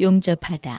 용접하다.